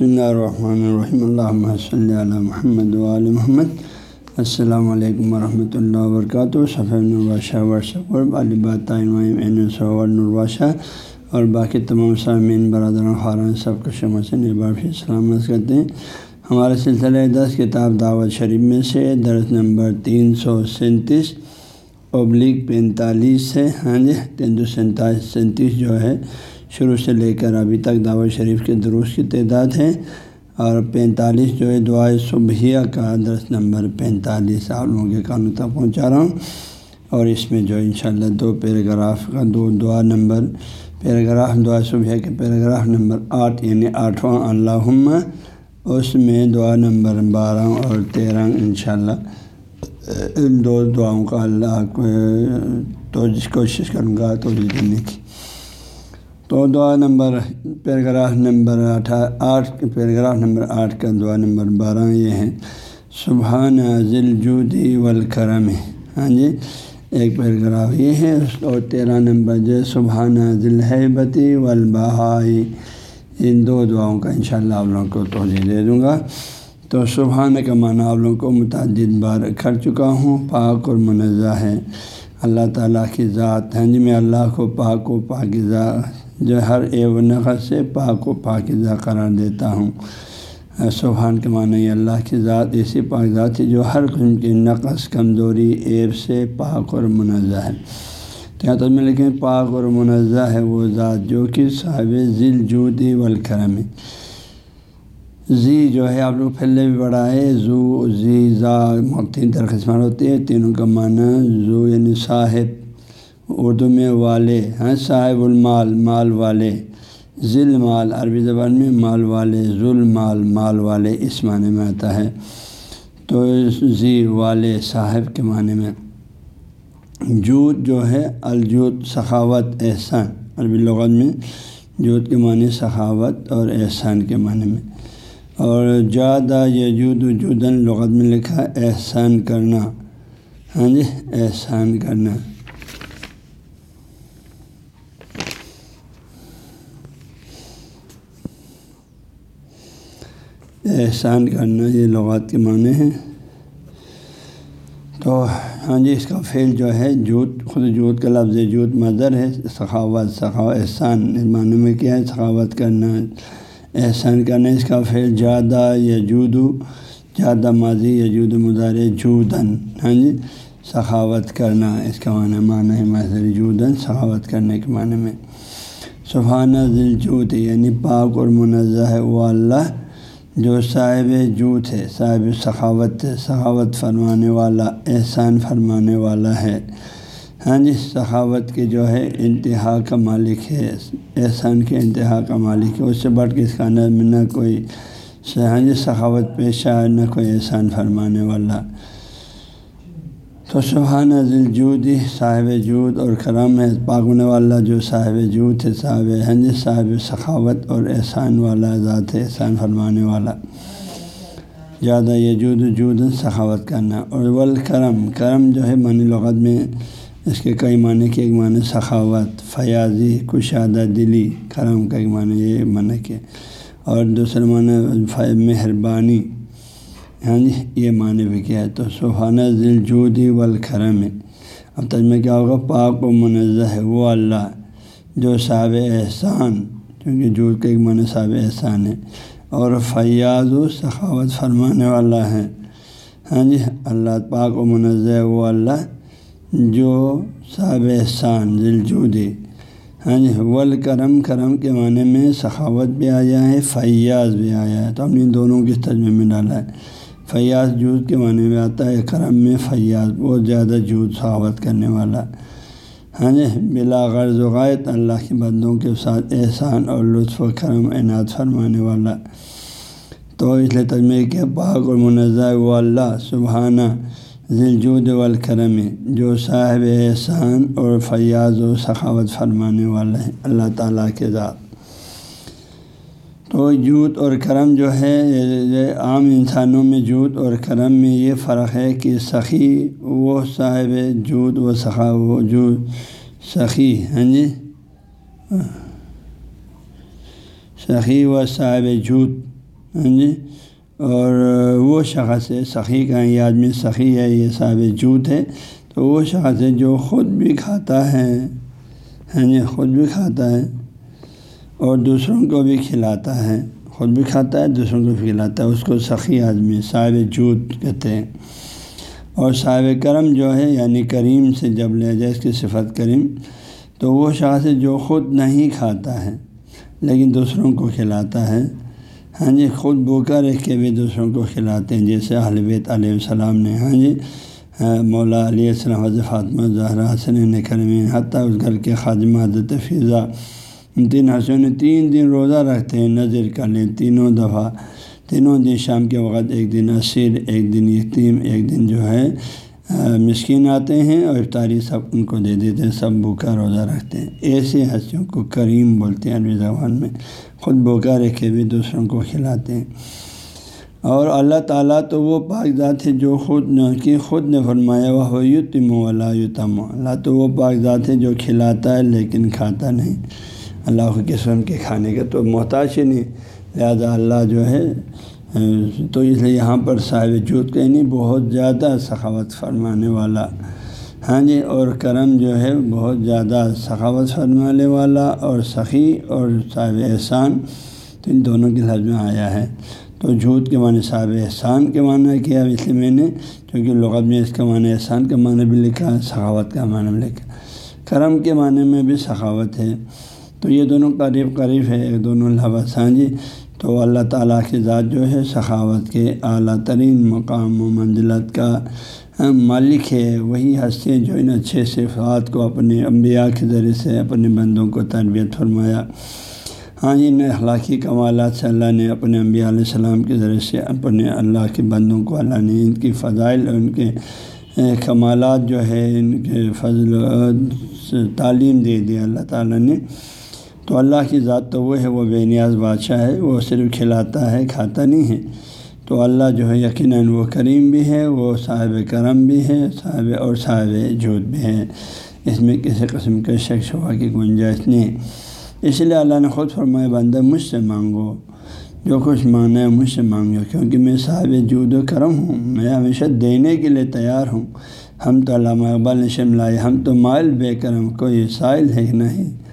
بسم اللہ الرحمن الرحیم اللہ صلی علی محمد وعلی محمد السلام علیکم ورحمۃ اللہ وبرکاتہ صفح نرواشہ ورثہ البات نرواشہ اور باقی تمام سامعین برادر خارن سب کو شمع سے نبافی سلامت کرتے ہیں۔ ہمارے سلسلہ دس کتاب دعوت شریف میں سے درس نمبر تین سو سینتیس ابلیغ پینتالیس ہے ہاں جی تین سو سینتالیس سینتیس جو ہے شروع سے لے کر ابھی تک دعوت شریف کے دروس کی تعداد ہے اور پینتالیس جو ہے دعائے صبحیہ کا درس نمبر پینتالیس آپ لوگوں کے کانوں تک پہنچا رہا ہوں اور اس میں جو انشاءاللہ دو پیراگراف کا دو دعا نمبر، پیراگراف دعا صبح کے پیراگراف نمبر آٹھ یعنی آٹھواں اللہ اس میں دعا نمبر بارہ اور تیرہ، انشاءاللہ، ان دو دعاؤں کا اللہ کو تو جس کوشش کروں گا تو دینے کی۔ تو دعا نمبر پیراگراف نمبر اٹھا آٹھ پیراگراف نمبر آٹھ کا دعا نمبر بارہ یہ ہے۔ سبحان ذیل جودی والکرم ہاں جی ایک پیراگراف یہ ہے۔ اور تیرہ نمبر جو ہے، سبحان ذیل حیبتی والبہائی ان دو دعاؤں کا انشاءاللہ آپ لوگوں کو توجہ دے دوں گا۔ تو سبحان کا معنی آپ لوگوں کو متعدد بار کر چکا ہوں۔ پاک اور منزہ ہے۔ اللہ تعالیٰ کی ذات ہیں جی میں اللہ کو پاک و پاکزہ جو ہر اے و نقص سے پاک و پاکزہ قرار دیتا ہوں۔ سبحان کے معنی اللہ کی ذات، ایسی پاک ذات ہے جو ہر قسم کی نقص، کمزوری ایب سے پاک اور منزہ ہے۔ تو میں لیکن پاک اور منزہ ہے وہ ذات جو کہ صاحب ذیل جودی والکرم ہے۔ زی جو ہے، آپ لوگ پھیلے بھی بڑا ہے زو زی زا تین درخواست ہوتی ہے تینوں کا معنی زو یعنی صاحب۔ اردو میں والے ہیں صاحب المال، مال والے ذیل مال، عربی زبان میں مال والے، ذل مال مال والے، اس معنی میں آتا ہے۔ تو زی والے صاحب کے معنی میں جود جو ہے، الجود، سخاوت، احسان۔ عربی لغت میں جود کے معنی سخاوت اور احسان کے معنی میں۔ اور جادہ یجود جودن لغت میں لکھا احسان کرنا۔ ہاں جی احسان کرنا۔ احسان کرنا یہ لغات کے معنی ہیں۔ تو ہاں جی اس کا فعل جو ہے جوت خود جوت کا لفظ جوت مظر ہے، سخاوت سخاوت احسان، اس معنی میں کیا ہے؟ سخاوت کرنا، احسان کرنا، اس کا فعل زیادہ یا جودو زیادہ ماضی یا جود مظاہر جودن ہاں جی سخاوت کرنا، اس کا معنی معنی ہے مظر جودن سخاوت کرنے کے معنی میں۔ سبحانہ ذیل جوت یعنی پاک اور منزہ ہے، وہ اللہ جو صاحب جوت ہے، صاحب سخاوت سخاوت فرمانے والا، احسان فرمانے والا ہے۔ ہاں جی سخاوت کے جو ہے انتہا کا مالک ہے، احسان کے انتہا کا مالک ہے۔ اس سے بڑھ کے اس کا میں نہ کوئی ہاں جی سخاوت پیشہ، نہ کوئی احسان فرمانے والا۔ تو سبحانہ ذیل جودی صاحب جود اور کرم ہے۔ پاگنے والا جو صاحب جود ہے، صاحب ہنج صاحب سخاوت اور احسان والا ذات ہے، احسان فرمانے والا۔ زیادہ یہ جود جود، سخاوت کرنا۔ اور ول کرم کرم جو ہے، معنی لغت میں اس کے کئی معنی کے ایک معنی سخاوت، فیاضی، کشادہ، دلی۔ کرم کا ایک معنی یہ معنی کے اور دوسرے معنی، مہربانی۔ ہاں جی یہ معنی بھی کیا ہے تو سہانہ ذیل جودی والکرم۔ ہے اب تجمہ کیا ہوگا؟ پاک و منزہ ہے، وہ اللہ جو صاحب احسان کیونکہ جود کا ایک معنی صاحب احسان ہے، اور فیاض و سخاوت فرمانے والا ہے۔ ہاں جی اللہ پاک و منزہ ہے، وہ اللہ جو صاحب احسان ذیل جودی ہاں جی والکرم، کرم کے معنی میں سخاوت بھی آیا ہے، فیاض بھی آیا ہے۔ تو ہم نے دونوں کی تجمے میں ڈالا ہے۔ فیاض جود کے معنی میں آتا ہے، کرم میں فیاض، بہت زیادہ جود صحاوت کرنے والا۔ ہاں جی بلا غرض و غائط اللہ کے بندوں کے ساتھ احسان اور لطف و کرم عنایت فرمانے والا۔ تو اس لیے تجمے کے پاک اور منظہ و اللہ سبحانہ ذیل والکرم جو صاحب احسان اور فیاض و سخاوت فرمانے والا ہے۔ اللہ تعالیٰ کے ذات۔ تو جوت اور کرم جو ہے عام انسانوں میں جوت اور کرم میں یہ فرق ہے کہ سخی وہ صاحب جوت و سخا وہ جو سخی ہاں جی؟ سخی و صاحب جوت ہاں جی؟ اور وہ شخص ہے، سخی کا یہ آدمی سخی ہے، یہ صاحب جوت ہے، تو وہ شخص ہے جو خود بھی کھاتا ہے ہاں جی؟ خود بھی کھاتا ہے۔ اور دوسروں کو بھی کھلاتا ہے۔ خود بھی کھاتا ہے، دوسروں کو بھی کھلاتا ہے۔ اس کو سخی آدمی صاحب جوت کہتے ہیں۔ اور صاحب کرم جو ہے یعنی کریم سے جب لے جائے اس کی صفت کریم، تو وہ شخص جو خود نہیں کھاتا ہے، لیکن دوسروں کو کھلاتا ہے۔ ہاں جی خود بوکا رہ کے بھی دوسروں کو کھلاتے ہیں۔ جیسے بیت علیہ السلام نے ہاں جی ہاں، مولا علیہ السلام، حضرت فاطمہ، زہرا حسن کرمین، حتیٰ اس گھر کے خاجمہ حضرت فضا تین حسن نے تین دن روزہ رکھتے ہیں، نظر کر لیں تینوں دفعہ، تینوں دن شام کے وقت، ایک دن اسیر ایک دن یتیم، ایک دن جو ہے مسکین آتے ہیں اور افطاری سب ان کو دے دیتے ہیں، سب بھوکا روزہ رکھتے ہیں۔ ایسے ہنسیوں کو کریم بولتے ہیں عربی زبان میں۔ خود بھوکا رکھے بھی دوسروں کو کھلاتے ہیں۔ اور اللہ تعالیٰ تو وہ پاک ذات ہے جو خود کی خود نے فرمایا وہ یتم ولا یتم اللہ تو وہ پاک ذات ہے جو کھلاتا ہے لیکن کھاتا نہیں۔ اللہ کے قسم کے کھانے کا تو محتاج ہی نہیں۔ لہٰذا اللہ جو ہے، تو اس لیے یہاں پر صاحب جوت کہ نہیں، بہت زیادہ سخاوت فرمانے والا۔ ہاں جی اور کرم جو ہے، بہت زیادہ سخاوت فرمانے والا اور سخی اور صاحب احسان تو ان دونوں کے لفظ میں آیا ہے۔ تو جھوٹ کے معنی صاحب احسان کے معنی کیا، اس لیے میں نے کیونکہ لغت میں اس کا معنی احسان کا معنی بھی لکھا، سخاوت کا معنی بھی لکھا۔ کرم کے معنی میں بھی سخاوت ہے۔ تو یہ دونوں قریب قریب ہے ایک دونوں لفظ ہاں جی۔ تو اللہ تعالیٰ کی ذات جو ہے، سخاوت کے اعلیٰ ترین مقام و منزلت کا مالک ہے۔ وہی ہنسی جو ان اچھے صفات کو اپنے انبیاء کے ذریعے سے اپنے بندوں کو تربیت فرمایا۔ ہاں جی، ان اخلاقی کمالات سے اللہ نے اپنے انبیاء علیہ السلام کے ذریعے سے اپنے اللہ کے بندوں کو، اللہ نے ان کی فضائل، ان کے کمالات جو ہے، ان کے فضل تعلیم دے دیا اللہ تعالیٰ نے تو اللہ کی ذات تو وہ ہے، وہ بے نیاز بادشاہ ہے، وہ صرف کھلاتا ہے، کھاتا نہیں ہے۔ تو اللہ جو ہے یقیناً وہ کریم بھی ہے، وہ صاحب کرم بھی ہے، صاحب اور صاحب جھوٹ بھی ہے اس میں کسی قسم کے شک شبہ کی گنجائش نہیں اس لیے اللہ نے خود فرمایا، بندہ مجھ سے مانگو۔ جو کچھ مانگنا ہے مجھ سے مانگو، کیونکہ میں صاحب جود و کرم ہوں۔ میں ہمیشہ دینے کے لیے تیار ہوں۔ ہم تو علامہ اقبال نے شملائے، ہم تو مائل بے کرم، کوئی سائل ہے نہیں؟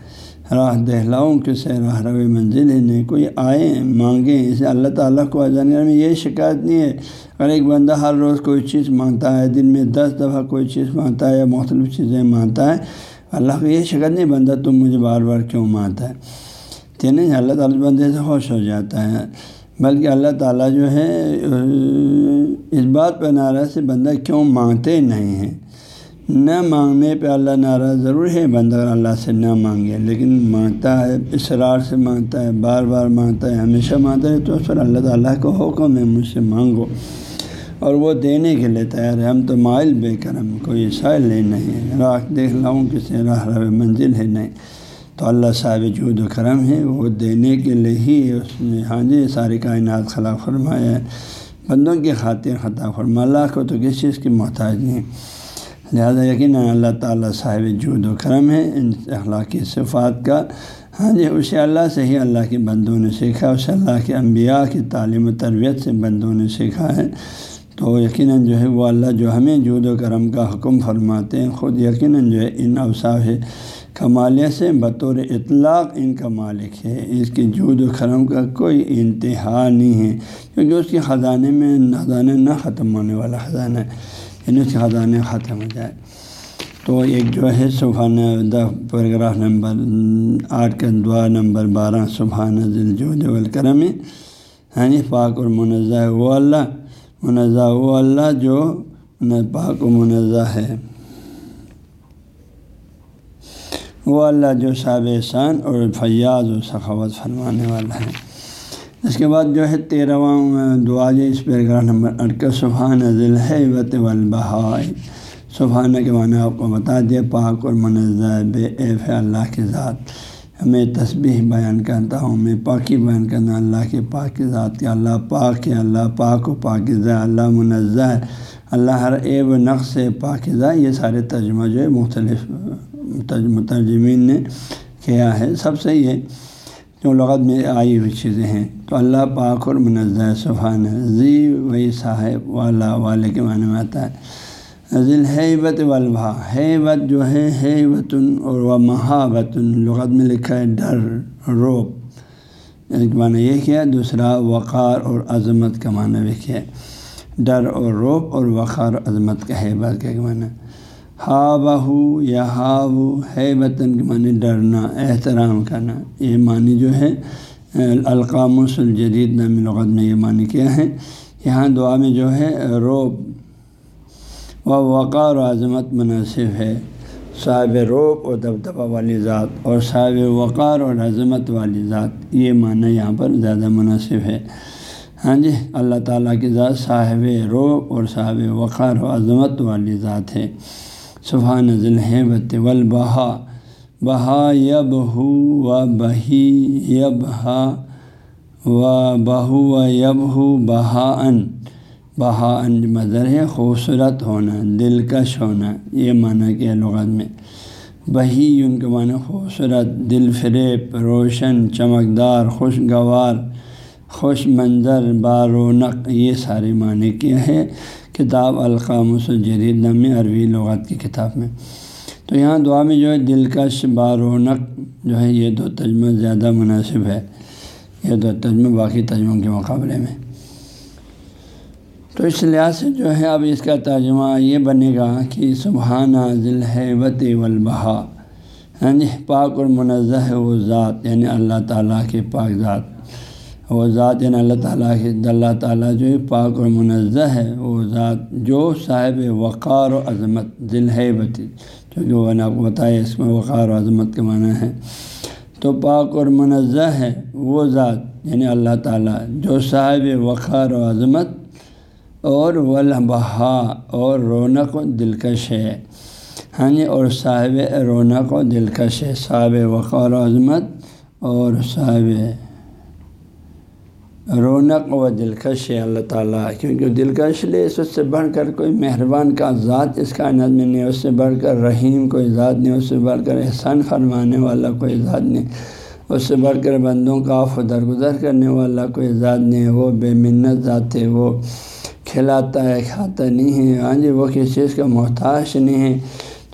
راہ دہلاؤں کسے راہ رو منزل ہے، نہیں، کوئی آئے مانگیں اسے اللہ تعالیٰ کو اذان میں یہ شکایت نہیں ہے۔ اگر ایک بندہ ہر روز کوئی چیز مانگتا ہے، دن میں دس دفعہ کوئی چیز مانگتا ہے یا مختلف چیزیں مانگتا ہے، اللہ کو یہ شکایت نہیں، بندہ تم مجھے بار بار کیوں مانگتا ہے؟ تو نہیں، اللہ تعالیٰ بندے سے خوش ہو جاتا ہے۔ بلکہ اللہ تعالیٰ جو ہے، اس بات پہ ناراض سے بندہ کیوں مانگتے نہیں ہیں؟ نہ مانگنے پہ اللہ ناراض ضرور ہے بندہ اللہ سے نہ مانگے۔ لیکن مانگتا ہے، اصرار سے مانگتا ہے، بار بار مانگتا ہے، ہمیشہ مانگتا ہے، تو پھر اللہ تعالیٰ کو حکم ہے، مجھ سے مانگو۔ اور وہ دینے کے لیے تیار ہے۔ ہم تو مائل بے کرم، کوئی سائل لے نہیں راہ دیکھ لاؤں، کسی راہ رو منزل ہے، نہیں۔ تو اللہ صاحب جود و کرم ہے، وہ دینے کے لیے ہی اس نے ہاں جی ساری کائنات خلا فرمایا ہے۔ بندوں کی خاطر خطا فرما، اللہ کو تو کسی چیز کی محتاج نہیں۔ لہٰذا یقیناً اللہ تعالیٰ صاحب جود و کرم ہے ان اخلاقی صفات کا۔ ہاں جی اسے اللہ سے ہی اللہ کے بندوں نے سیکھا، اسے اللہ کے انبیاء کی تعلیم و تربیت سے بندوں نے سیکھا ہے۔ تو یقیناً جو ہے وہ اللہ جو ہمیں جود و کرم کا حکم فرماتے ہیں، خود یقیناً جو ہے ان اوصاف کمالیہ سے بطور اطلاق ان کا مالک ہے۔ اس کی جود و کرم کا کوئی انتہا نہیں ہے، کیونکہ اس کے خزانے میں خزانے نہ ختم ہونے والا خزانہ ہے۔ یعنی اس خزانے ختم ہو جائے تو ایک جو ہے سبحانہ دا پیراگراف نمبر آٹھ کا دعا نمبر بارہ سبحانہ ذلجود الکرم ہاں جی پاک اور منزہ وہ اللہ۔ منزہ وہ اللہ جو پاک و منزہ ہے۔ وہ اللہ جو صاب احسان اور فیاض و سخاوت فرمانے والا ہے۔ اس کے بعد جو ہے تیرہواں دعا جو اس پیراگراف نمبر اٹھ کا، سبحان ذل حیبت والبہائی سبحانہ کے معنی آپ کو بتا دیا، پاک اور منظر بے ایف اللہ کے ذات۔ میں تسبیح بیان کرتا ہوں، میں پاکی بیان کرنا اللہ کے پاک ذات۔ کے اللہ پاک ہے، اللہ پاک و پاکزہ اللہ منظہ اللہ ہر ایب و نقص پاکزہ یہ سارے ترجمہ جو ہے مختلف مترجمین نے کیا ہے۔ سب صحیح ہے۔ جو لغت میں آئی ہوئی چیزیں ہیں۔ تو اللہ پاک اور منزہ سبحان زی وہی صاحب والا والے کے معنی میں آتا ہے۔ ذیل حیبت والبا حیبت جو ہے، حیبتن اور و مہابتن لغت میں لکھا ہے ڈر، روب۔ ایک معنی یہ کیا دوسرا وقار اور عظمت کا معنی بھی کیا ڈر اور روب اور وقار عظمت کا حیبت کا معنی ہا بہو یا ہا وہ ہے وطن کے معنی ڈرنا، احترام کرنا، یہ معنی جو ہے القام الجدید نامی لغت میں یہ معنی کیا ہے۔ یہاں دعا میں جو ہے، روب و وقار و عظمت مناسب ہے۔ صاحب روب و دبدبہ والی ذات اور صاحب وقار اور عظمت والی ذات، یہ معنی یہاں پر زیادہ مناسب ہے۔ ہاں جی اللہ تعالیٰ کی ذات صاحب روب اور صاحب وقار و عظمت والی ذات ہے۔ صبح سبحان ذلحبت والبہا، بہا یب ہو و بہی یب ہا و بہو و یب ہو بہا ان بہا ان مظر ہے، خوبصورت ہونا، دلکش ہونا، یہ معنی کیا لغت میں؟ بہی ان کے معنی خوبصورت، دل فریب، روشن، چمکدار، خوشگوار، خوش منظر، بارونق، یہ سارے معنی کیا ہے کتاب القام الجدید نام عربی لغات کی کتاب میں۔ تو یہاں دعا میں جو ہے دلکش بارونق جو ہے، یہ دو تجمہ زیادہ مناسب ہے۔ یہ دو تجمہ باقی تجموں کے مقابلے میں۔ تو اس لحاظ سے جو ہے، اب اس کا ترجمہ یہ بنے گا کہ سبحانہ ذلحبت والبہا یعنی پاک اور منزہ ہے وہ ذات یعنی اللہ تعالیٰ کے پاک ذات۔ وہ ذات یعنی اللہ تعالیٰ کی اللہ تعالیٰ جو پاک اور منزہ ہے، وہ ذات جو صاحب وقار و عظمت دل ہے بتی کیونکہ وہ نے آپ کو بتایا، اس میں وقار و عظمت کے معنی ہے تو پاک اور منزہ ہے وہ ذات یعنی اللہ تعالیٰ، جو صاحب وقار و عظمت اور ولبہا اور رونق و دلکش ہے۔ ہاں جی اور صاحب رونق و دلکش ہے۔ صاحب وقار و عظمت اور صاحب رونق و دلکش ہے اللہ تعالیٰ، کیونکہ دلکش لے اس سے بڑھ کر کوئی مہربان کا ذات اس کائنات میں نہیں، اس سے بڑھ کر رحیم کوئی ذات نہیں، اس سے بڑھ کر احسان فرمانے والا کوئی ذات نہیں، اس سے بڑھ کر بندوں کا آف و درگزر کرنے والا کوئی ذات نہیں، وہ بے منت ذات ہے، وہ کھلاتا ہے، کھاتا نہیں ہے ہاں جی وہ کسی چیز کا محتاج نہیں ہے۔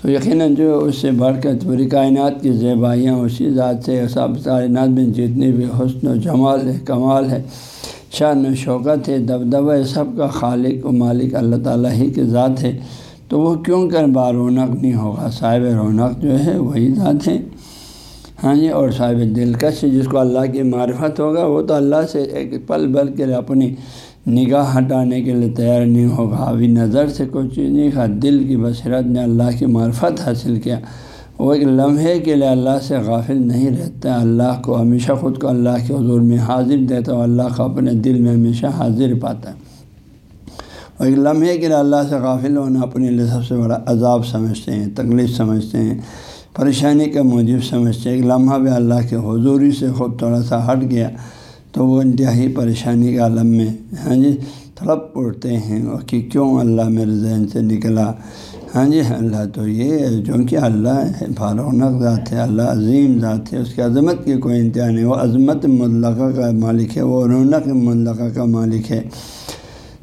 تو یقیناً جو اس سے بڑھ کر پوری کائنات کی زیبائیاں اسی ذات سے سب کائنات میں جتنی بھی حسن و جمال ہے، کمال ہے، شان و شوکت ہے، دبدبہ سب کا خالق و مالک اللہ تعالیٰ ہی کے ذات ہے، تو وہ کیوں کر بارونق نہیں ہوگا؟ صاحب رونق جو ہے وہی ذات ہے۔ ہاں جی اور صاحب دلکش جس کو اللہ کی معرفت ہوگا، وہ تو اللہ سے ایک پل بل کے اپنی نگاہ ہٹانے کے لیے تیار نہیں ہوگا۔ ابھی نظر سے کوئی چیز نہیں کھا دل کی بصیرت نے اللہ کی معرفت حاصل کیا۔ وہ ایک لمحے کے لیے اللہ سے غافل نہیں رہتا۔ اللہ کو ہمیشہ خود کو اللہ کے حضور میں حاضر دیتا ہو اللہ کو اپنے دل میں ہمیشہ حاضر پاتا۔ ہے اور ایک لمحے کے لیے اللہ سے غافل ہونا اپنے لیے سب سے بڑا عذاب سمجھتے ہیں، تکلیف سمجھتے ہیں، پریشانی کا موجب سمجھتے ہیں۔ ایک لمحہ بھی اللہ کے حضوری سے خود تھوڑا سا ہٹ گیا۔ تو وہ انتہائی پریشانی کے عالم میں ہاں جی تڑپ اڑتے ہیں کہ کیوں اللہ میرے ذہن سے نکلا؟ ہاں جی اللہ تو یہ ہے، چونکہ اللہ فارونق ذات ہے، اللہ عظیم ذات ہے، اس کی عظمت کی کوئی انتہا نہیں، وہ عظمت مطلقہ کا مالک ہے، وہ رونق مطلقہ کا مالک ہے۔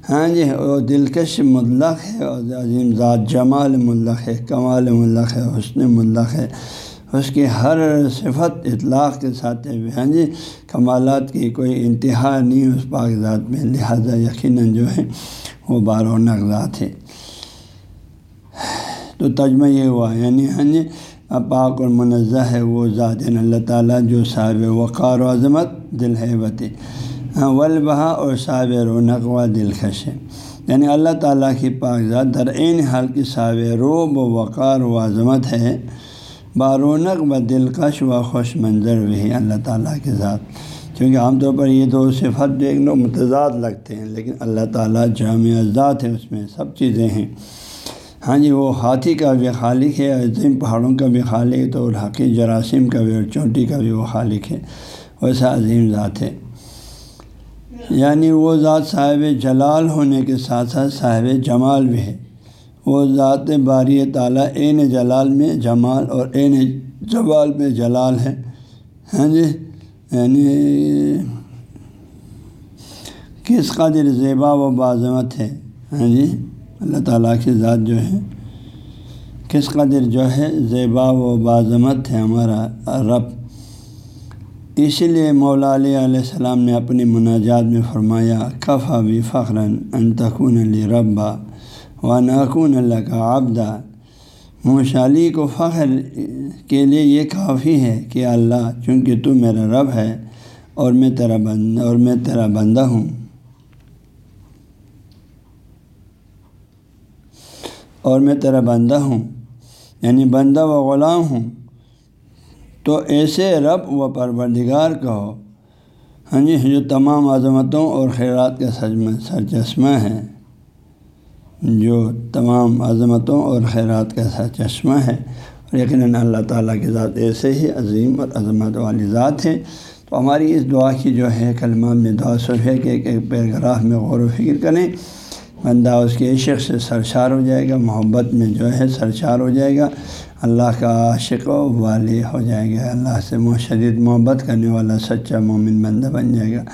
ہاں جی وہ دلکش مطلق ہے، اور عظیم ذات جمال مطلق ہے، کمال مطلق ہے، حسن مطلق ہے۔ اس کی ہر صفت اطلاق کے ساتھ ہاں جی کمالات کی کوئی انتہا نہیں، اس پاک ذات میں۔ لہٰذا یقیناً جو ہے، وہ بارونق ذات ہے۔ تو تجمہ یہ ہوا یعنی ہاں جی پاک اور منزہ ہے وہ ذات یعنی اللہ تعالیٰ جو صاحب وقار و عظمت، دل ہے۔ بتے ہاں ولبہ اور صاحب رونق و دلکش ہے۔ یعنی اللہ تعالیٰ کی پاک ذات در عین حال کی صاحب روب و وقار و عظمت ہے۔ بارونق و دلکش و خوش منظر وہی اللہ تعالیٰ کے ذات۔ کیونکہ عام طور پر یہ دو صفت ایک لوگ متضاد لگتے ہیں، لیکن اللہ تعالیٰ جامع ذات ہے اس میں سب چیزیں ہیں۔ ہاں جی وہ ہاتھی کا بھی خالق ہے عظیم پہاڑوں کا بھی خالق ہے تو حقی جراثیم کا بھی اور چونٹی کا بھی وہ خالق ہے، ویسا عظیم ذات ہے۔ یعنی وہ ذات صاحب جلال ہونے کے ساتھ ساتھ صاحب جمال بھی ہے۔ وہ ذات باری تعالیٰ عین جلال میں جمال اور عین جوال میں جلال ہے۔ ہاں جی یعنی کس قدر زیبا و بازمت ہے۔ ہاں جی اللہ تعالیٰ کی ذات جو ہے، کس قدر جو ہے زیبا و بازمت ہے ہمارا رب۔ اسی لیے مولا علیہ علیہ السلام نے اپنی مناجات میں فرمایا، کفا بھی فخراً انتقن علی ربا۔ و اللہ کا آبدہ موشالی کو فخر کے لیے یہ کافی ہے کہ اللہ، چونکہ تو میرا رب ہے اور میں تیرا بند، اور میں تیرا بندہ ہوں۔ اور میں تیرا بندہ ہوں یعنی بندہ و غلام ہوں۔ تو ایسے رب و پروردگار کہو۔ ہاں جی جو تمام عظمتوں اور خیرات کا سرچشمہ ہے۔ جو تمام عظمتوں اور خیرات کا سرچشمہ ہے۔ اور یقیناً اللہ تعالیٰ کے ذات ایسے ہی عظیم اور عظمت والی ذات ہے۔ تو ہماری اس دعا کی جو ہے، کلمہ میں دعا صرف ہے کہ ایک پیراگراف میں غور و فکر کریں۔ بندہ اس کے عشق سے سرشار ہو جائے گا، محبت میں جو ہے سرشار ہو جائے گا۔ اللہ کا عاشق و والی ہو جائے گا۔ اللہ سے شدید محبت کرنے والا سچا مومن بندہ بن جائے گا۔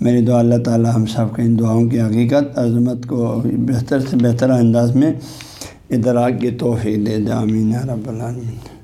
میری دعا اللہ تعالیٰ ہم سب کے ان دعاؤں کی حقیقت، عظمت کو بہتر سے بہتر انداز میں ادراک کی توفیق دے دے امین رب العالمین۔